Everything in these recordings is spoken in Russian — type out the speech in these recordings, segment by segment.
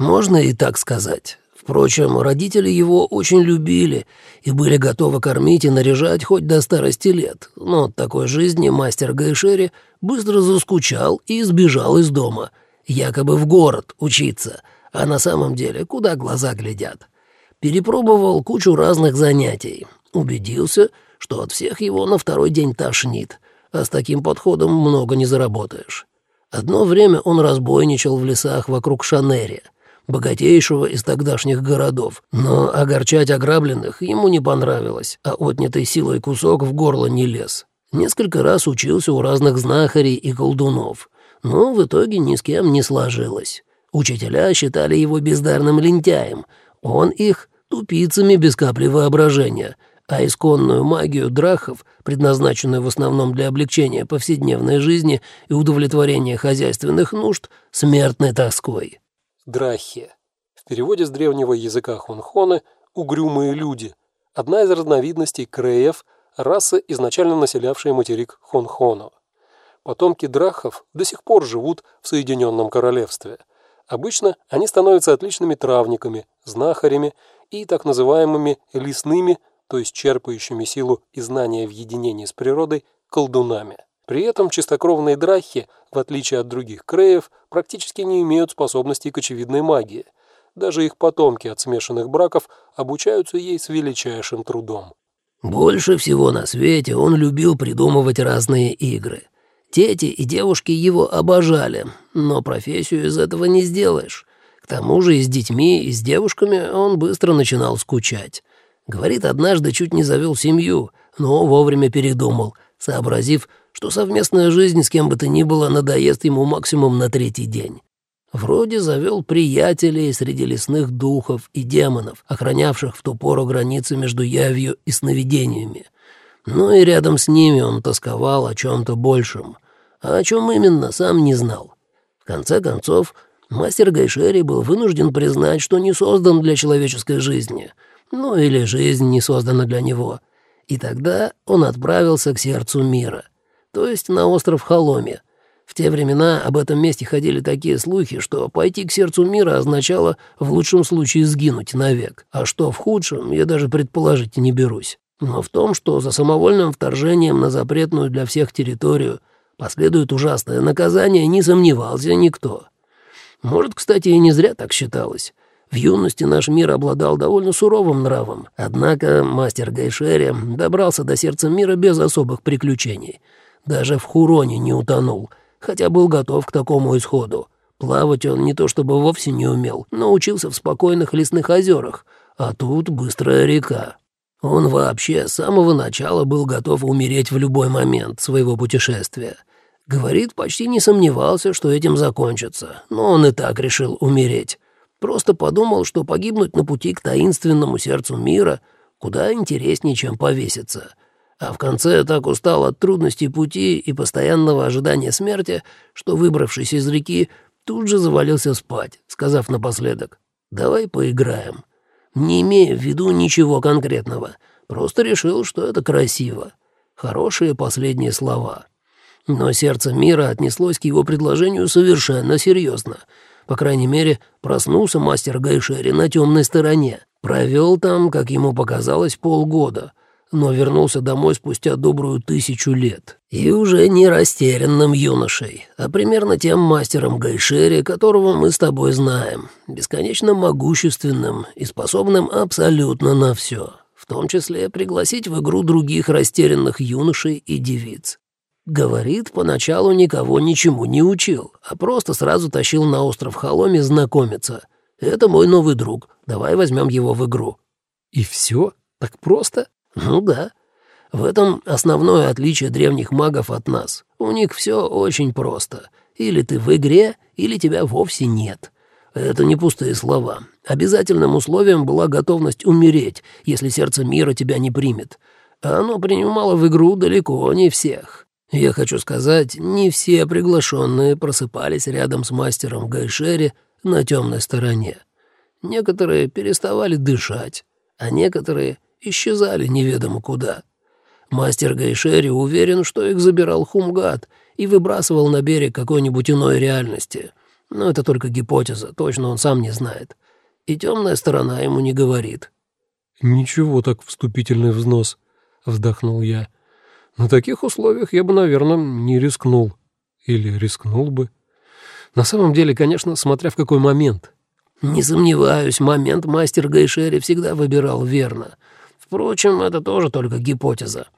Можно и так сказать. Впрочем, родители его очень любили и были готовы кормить и наряжать хоть до старости лет, но от такой жизни мастер Гайшери быстро заскучал и сбежал из дома, якобы в город учиться, а на самом деле куда глаза глядят. Перепробовал кучу разных занятий, убедился, что от всех его на второй день тошнит, а с таким подходом много не заработаешь. Одно время он разбойничал в лесах вокруг Шанерия — богатейшего из тогдашних городов, но огорчать ограбленных ему не понравилось, а отнятый силой кусок в горло не лез. Несколько раз учился у разных знахарей и колдунов, но в итоге ни с кем не сложилось. Учителя считали его бездарным лентяем, он их тупицами без капли воображения, а исконную магию драхов, предназначенную в основном для облегчения повседневной жизни и удовлетворения хозяйственных нужд, смертной тоской. Драхи. В переводе с древнего языка хунхоны «угрюмые люди», одна из разновидностей креев, расы, изначально населявшие материк Хунхону. Потомки драхов до сих пор живут в Соединенном Королевстве. Обычно они становятся отличными травниками, знахарями и так называемыми лесными, то есть черпающими силу и знания в единении с природой, колдунами. При этом чистокровные драхи, в отличие от других креев, практически не имеют способностей к очевидной магии. Даже их потомки от смешанных браков обучаются ей с величайшим трудом. Больше всего на свете он любил придумывать разные игры. Дети и девушки его обожали, но профессию из этого не сделаешь. К тому же и с детьми, и с девушками он быстро начинал скучать. Говорит, однажды чуть не завел семью, но вовремя передумал, сообразив, что совместная жизнь с кем бы то ни было надоест ему максимум на третий день. Вроде завел приятелей среди лесных духов и демонов, охранявших в ту пору границы между явью и сновидениями. Но и рядом с ними он тосковал о чем-то большем, а о чем именно, сам не знал. В конце концов, мастер Гайшери был вынужден признать, что не создан для человеческой жизни, ну или жизнь не создана для него. И тогда он отправился к сердцу мира — то есть на остров Холоме. В те времена об этом месте ходили такие слухи, что пойти к сердцу мира означало в лучшем случае сгинуть навек, а что в худшем, я даже предположить не берусь. Но в том, что за самовольным вторжением на запретную для всех территорию последует ужасное наказание, не сомневался никто. Может, кстати, и не зря так считалось. В юности наш мир обладал довольно суровым нравом, однако мастер Гайшери добрался до сердца мира без особых приключений — даже в Хуроне не утонул, хотя был готов к такому исходу. Плавать он не то чтобы вовсе не умел, но учился в спокойных лесных озерах, а тут быстрая река. Он вообще с самого начала был готов умереть в любой момент своего путешествия. Говорит, почти не сомневался, что этим закончится, но он и так решил умереть. Просто подумал, что погибнуть на пути к таинственному сердцу мира куда интереснее, чем повеситься а в конце так устал от трудностей пути и постоянного ожидания смерти, что, выбравшись из реки, тут же завалился спать, сказав напоследок «давай поиграем». Не имея в виду ничего конкретного, просто решил, что это красиво. Хорошие последние слова. Но сердце мира отнеслось к его предложению совершенно серьезно. По крайней мере, проснулся мастер Гайшери на темной стороне. Провел там, как ему показалось, полгода — но вернулся домой спустя добрую тысячу лет. И уже не растерянным юношей, а примерно тем мастером Гайшери, которого мы с тобой знаем, бесконечно могущественным и способным абсолютно на все, в том числе пригласить в игру других растерянных юношей и девиц. Говорит, поначалу никого ничему не учил, а просто сразу тащил на остров Холоме знакомиться. «Это мой новый друг, давай возьмем его в игру». «И все? Так просто?» Ну да. В этом основное отличие древних магов от нас. У них все очень просто. Или ты в игре, или тебя вовсе нет. Это не пустые слова. Обязательным условием была готовность умереть, если сердце мира тебя не примет. А оно принимало в игру далеко не всех. Я хочу сказать, не все приглашенные просыпались рядом с мастером Гайшери на темной стороне. Некоторые переставали дышать, а некоторые исчезали неведомо куда. Мастер Гайшери уверен, что их забирал Хумгат и выбрасывал на берег какой-нибудь иной реальности. Но это только гипотеза, точно он сам не знает. И темная сторона ему не говорит». «Ничего так вступительный взнос», — вздохнул я. «На таких условиях я бы, наверное, не рискнул. Или рискнул бы. На самом деле, конечно, смотря в какой момент». «Не сомневаюсь, момент мастер Гайшери всегда выбирал верно. Впрочем, это тоже только гипотеза.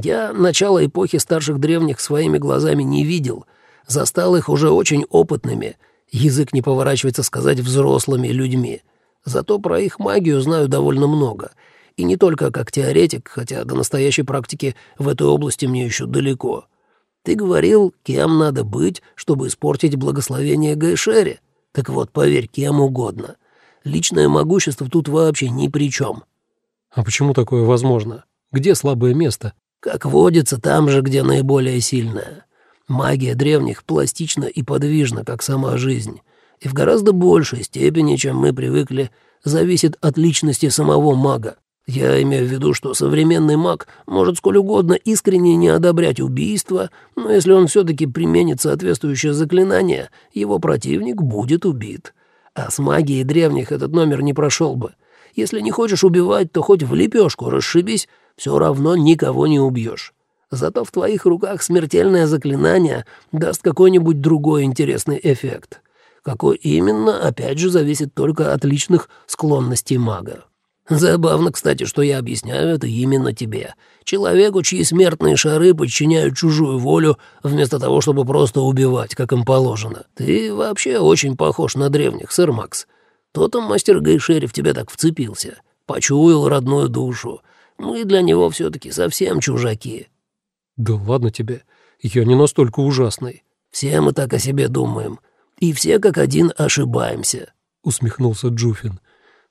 Я начало эпохи старших древних своими глазами не видел, застал их уже очень опытными, язык не поворачивается сказать взрослыми людьми. Зато про их магию знаю довольно много. И не только как теоретик, хотя до настоящей практики в этой области мне еще далеко. Ты говорил, кем надо быть, чтобы испортить благословение Гайшери. Так вот, поверь, кем угодно. Личное могущество тут вообще ни при чем. А почему такое возможно? Где слабое место? Как водится, там же, где наиболее сильное. Магия древних пластична и подвижна, как сама жизнь, и в гораздо большей степени, чем мы привыкли, зависит от личности самого мага. Я имею в виду, что современный маг может сколь угодно искренне не одобрять убийство, но если он все-таки применит соответствующее заклинание, его противник будет убит. А с магией древних этот номер не прошел бы. Если не хочешь убивать, то хоть в лепешку расшибись, все равно никого не убьешь. Зато в твоих руках смертельное заклинание даст какой-нибудь другой интересный эффект. Какой именно, опять же, зависит только от личных склонностей мага. Забавно, кстати, что я объясняю это именно тебе, человеку, чьи смертные шары подчиняют чужую волю, вместо того, чтобы просто убивать, как им положено. Ты вообще очень похож на древних, сэр Макс. То-то мастер Гайшери в тебя так вцепился, почуял родную душу, мы для него все-таки совсем чужаки». «Да ладно тебе, я не настолько ужасный». «Все мы так о себе думаем, и все как один ошибаемся», — усмехнулся Джуфин.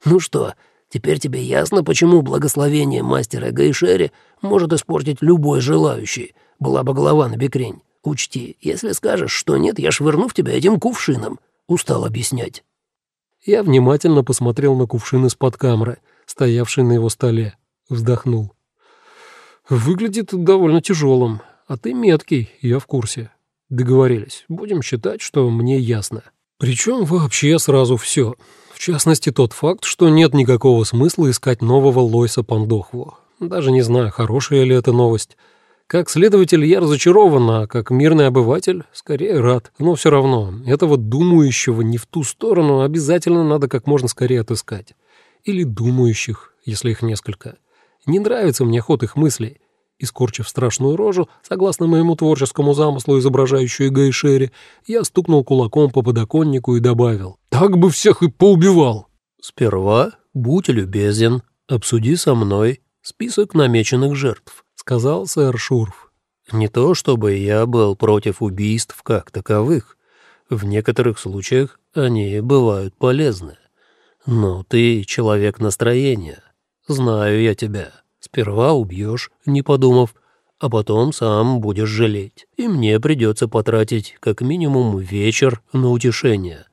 «Ну что, теперь тебе ясно, почему благословение мастера Гайшери может испортить любой желающий, была бы голова на бекрень. Учти, если скажешь, что нет, я швырну в тебя этим кувшином. Устал объяснять». Я внимательно посмотрел на кувшин из-под камеры, стоявший на его столе вздохнул. «Выглядит довольно тяжелым, а ты меткий, я в курсе. Договорились, будем считать, что мне ясно. Причем вообще сразу все. В частности, тот факт, что нет никакого смысла искать нового Лойса Пандохву. Даже не знаю, хорошая ли это новость. Как следователь я разочарован, а как мирный обыватель скорее рад. Но все равно, этого думающего не в ту сторону обязательно надо как можно скорее отыскать. Или думающих, если их несколько. Не нравится мне ход их мыслей. Искорчив страшную рожу, согласно моему творческому замыслу, изображающую Гайшери, я стукнул кулаком по подоконнику и добавил. «Так бы всех и поубивал!» «Сперва будь любезен, обсуди со мной список намеченных жертв», — сказал сэр Шурф. «Не то чтобы я был против убийств как таковых. В некоторых случаях они бывают полезны. Но ты человек настроения, Знаю я тебя. Сперва убьешь, не подумав, а потом сам будешь жалеть. И мне придется потратить как минимум вечер на утешение.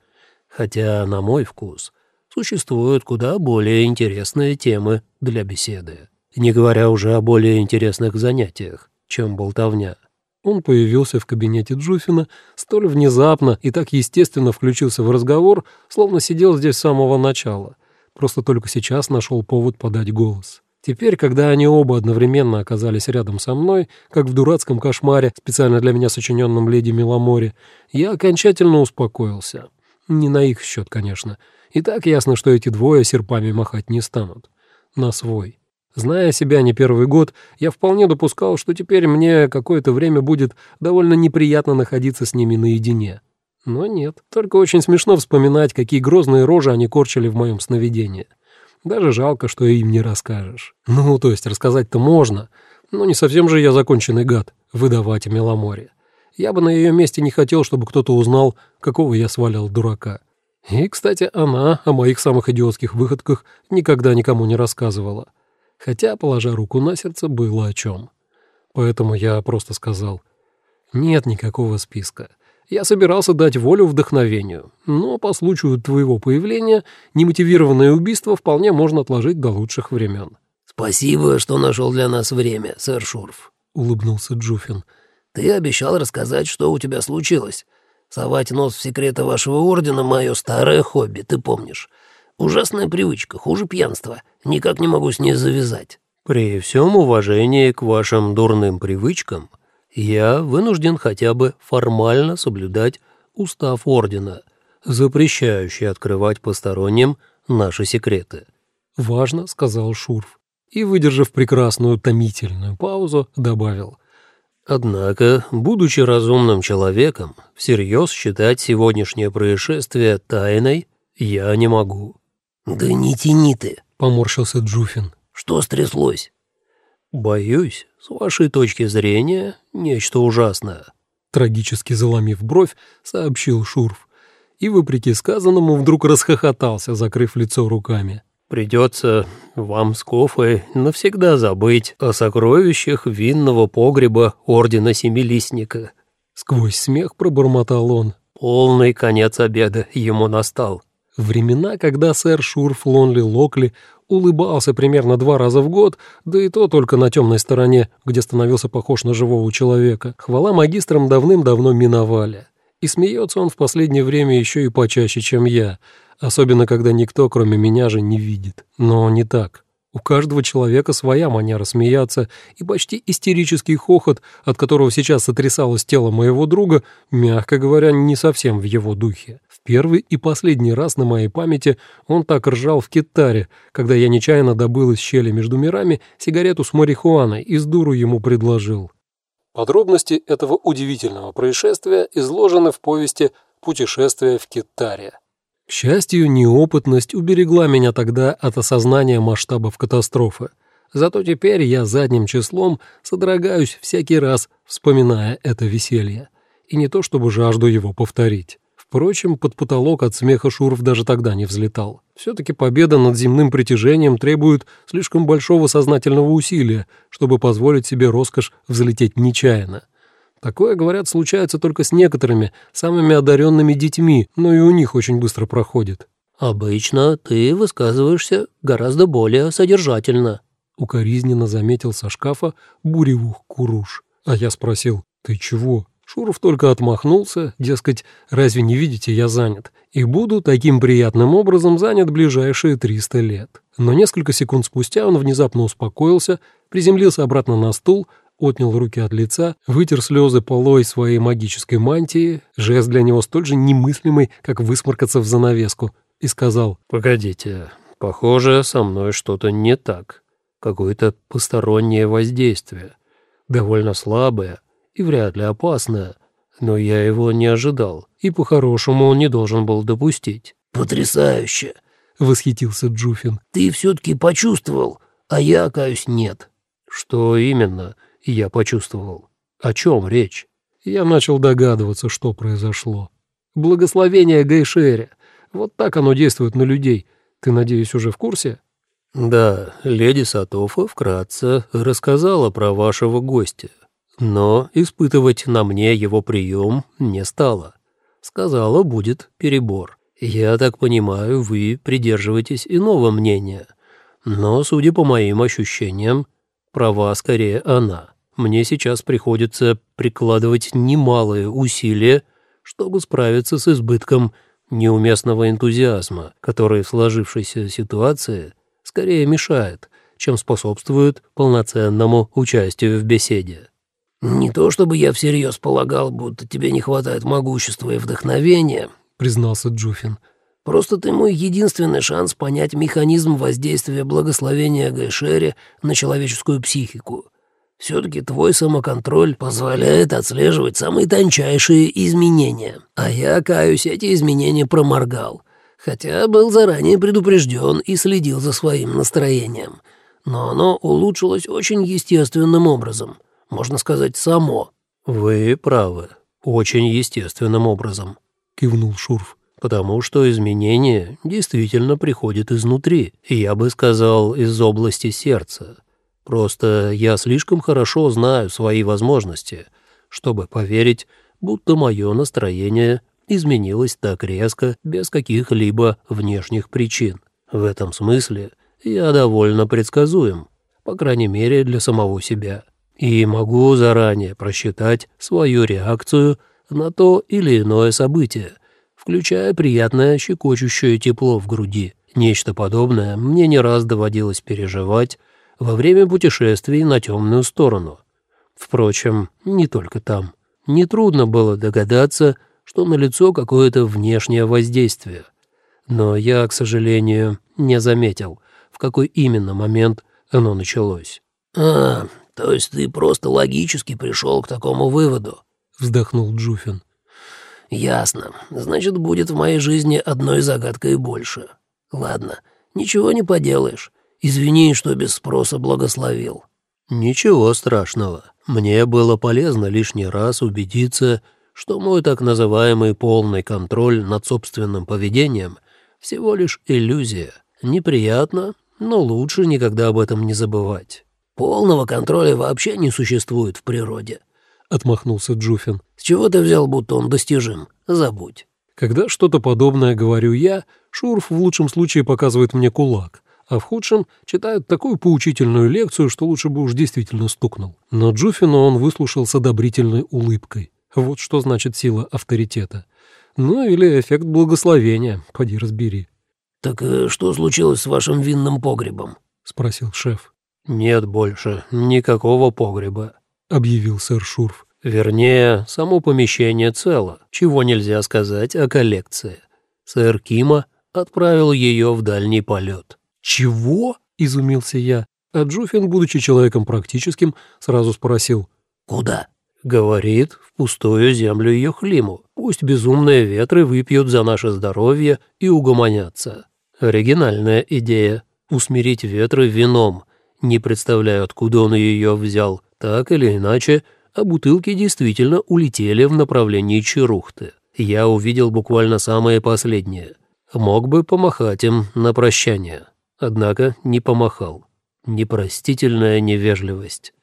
Хотя, на мой вкус, существуют куда более интересные темы для беседы. Не говоря уже о более интересных занятиях, чем болтовня. Он появился в кабинете Джуфина столь внезапно и так естественно включился в разговор, словно сидел здесь с самого начала — Просто только сейчас нашел повод подать голос. Теперь, когда они оба одновременно оказались рядом со мной, как в дурацком кошмаре, специально для меня сочиненном леди Миломоре, я окончательно успокоился. Не на их счет, конечно. И так ясно, что эти двое серпами махать не станут. На свой. Зная себя не первый год, я вполне допускал, что теперь мне какое-то время будет довольно неприятно находиться с ними наедине. Но нет, только очень смешно вспоминать, какие грозные рожи они корчили в моем сновидении. Даже жалко, что им не расскажешь. Ну, то есть рассказать-то можно, но не совсем же я законченный гад, выдавать Меломоре. Я бы на ее месте не хотел, чтобы кто-то узнал, какого я свалял дурака. И, кстати, она о моих самых идиотских выходках никогда никому не рассказывала. Хотя, положа руку на сердце, было о чем. Поэтому я просто сказал, нет никакого списка я собирался дать волю вдохновению, но по случаю твоего появления немотивированное убийство вполне можно отложить до лучших времен. «Спасибо, что нашел для нас время, сэр Шурф», — улыбнулся Джуфин. «Ты обещал рассказать, что у тебя случилось. Совать нос в секреты вашего ордена — мое старое хобби, ты помнишь. Ужасная привычка, хуже пьянства. Никак не могу с ней завязать». «При всем уважении к вашим дурным привычкам я вынужден хотя бы формально соблюдать устав ордена, запрещающий открывать посторонним наши секреты». «Важно», — сказал Шурф. И, выдержав прекрасную томительную паузу, добавил. «Однако, будучи разумным человеком, всерьез считать сегодняшнее происшествие тайной я не могу». «Да не тяни ты», — поморщился Джуфин. «Что стряслось?» «Боюсь, с вашей точки зрения, нечто ужасное», — трагически заломив бровь, сообщил Шурф. И, вопреки сказанному, вдруг расхохотался, закрыв лицо руками. «Придется вам с Кофой навсегда забыть о сокровищах винного погреба Ордена Семилистника». Сквозь смех пробормотал он. Полный конец обеда ему настал. Времена, когда сэр Шурф Лонли Локли улыбался примерно два раза в год, да и то только на темной стороне, где становился похож на живого человека. Хвала магистрам давным-давно миновали. И смеется он в последнее время еще и почаще, чем я, особенно когда никто, кроме меня же, не видит. Но не так. У каждого человека своя манера смеяться, и почти истерический хохот, от которого сейчас сотрясалось тело моего друга, мягко говоря, не совсем в его духе. Первый и последний раз на моей памяти он так ржал в китаре, когда я нечаянно добыл из щели между мирами сигарету с марихуаной и с дуру ему предложил. Подробности этого удивительного происшествия изложены в повести «Путешествие в Китаре». К счастью, неопытность уберегла меня тогда от осознания масштабов катастрофы. Зато теперь я задним числом содрогаюсь всякий раз, вспоминая это веселье. И не то чтобы жажду его повторить. Впрочем, под потолок от смеха Шуров даже тогда не взлетал. Все-таки победа над земным притяжением требует слишком большого сознательного усилия, чтобы позволить себе роскошь взлететь нечаянно. Такое, говорят, случается только с некоторыми, самыми одаренными детьми, но и у них очень быстро проходит. «Обычно ты высказываешься гораздо более содержательно», — укоризненно заметил со шкафа буревух Куруш. А я спросил, «Ты чего?» Шуров только отмахнулся, дескать, «Разве не видите, я занят, и буду таким приятным образом занят ближайшие 300 лет». Но несколько секунд спустя он внезапно успокоился, приземлился обратно на стул, отнял руки от лица, вытер слезы полой своей магической мантии, жест для него столь же немыслимый, как высморкаться в занавеску, и сказал «Погодите, похоже, со мной что-то не так, какое-то постороннее воздействие, довольно слабое и вряд ли опасное, но я его не ожидал, и по-хорошему он не должен был допустить». «Потрясающе!» — восхитился Джуфин. «Ты все-таки почувствовал, а я, каюсь, нет». «Что именно?» я почувствовал. О чем речь? Я начал догадываться, что произошло. Благословение Гайшеря. Вот так оно действует на людей. Ты, надеюсь, уже в курсе? Да, леди Сатофа вкратце рассказала про вашего гостя, но испытывать на мне его прием не стала. Сказала, будет перебор. Я так понимаю, вы придерживаетесь иного мнения. Но, судя по моим ощущениям, Права скорее она. Мне сейчас приходится прикладывать немалые усилия, чтобы справиться с избытком неуместного энтузиазма, который в сложившейся ситуации скорее мешает, чем способствует полноценному участию в беседе. «Не то чтобы я всерьез полагал, будто тебе не хватает могущества и вдохновения», — признался Джуфин. Просто ты мой единственный шанс понять механизм воздействия благословения Гайшери на человеческую психику. Все-таки твой самоконтроль позволяет отслеживать самые тончайшие изменения. А я, каюсь, эти изменения проморгал. Хотя был заранее предупрежден и следил за своим настроением. Но оно улучшилось очень естественным образом. Можно сказать, само. «Вы правы. Очень естественным образом», — кивнул Шурф потому что изменения действительно приходят изнутри, я бы сказал, из области сердца. Просто я слишком хорошо знаю свои возможности, чтобы поверить, будто мое настроение изменилось так резко, без каких-либо внешних причин. В этом смысле я довольно предсказуем, по крайней мере для самого себя, и могу заранее просчитать свою реакцию на то или иное событие, включая приятное щекочущее тепло в груди. Нечто подобное мне не раз доводилось переживать во время путешествий на темную сторону. Впрочем, не только там. Нетрудно было догадаться, что налицо какое-то внешнее воздействие. Но я, к сожалению, не заметил, в какой именно момент оно началось. «А, то есть ты просто логически пришел к такому выводу?» — вздохнул Джуфин. «Ясно. Значит, будет в моей жизни одной загадкой больше. Ладно, ничего не поделаешь. Извини, что без спроса благословил». «Ничего страшного. Мне было полезно лишний раз убедиться, что мой так называемый полный контроль над собственным поведением всего лишь иллюзия. Неприятно, но лучше никогда об этом не забывать». «Полного контроля вообще не существует в природе», — отмахнулся Джуфин. «С чего ты взял, будто он достижим? Забудь». Когда что-то подобное говорю я, Шурф в лучшем случае показывает мне кулак, а в худшем читает такую поучительную лекцию, что лучше бы уж действительно стукнул. Но Джуфина он выслушал с одобрительной улыбкой. Вот что значит сила авторитета. Ну или эффект благословения, поди разбери. «Так э, что случилось с вашим винным погребом?» — спросил шеф. «Нет больше никакого погреба», — объявил сэр Шурф. «Вернее, само помещение цело, чего нельзя сказать о коллекции. Сэр Кима отправил ее в дальний полет». «Чего?» — изумился я. А Джуфин, будучи человеком практическим, сразу спросил. «Куда?» «Говорит, в пустую землю ее хлиму. Пусть безумные ветры выпьют за наше здоровье и угомонятся. Оригинальная идея — усмирить ветры вином. Не представляю, откуда он ее взял. Так или иначе, а бутылки действительно улетели в направлении Чарухты. Я увидел буквально самые последние. Мог бы помахать им на прощание. Однако не помахал. Непростительная невежливость.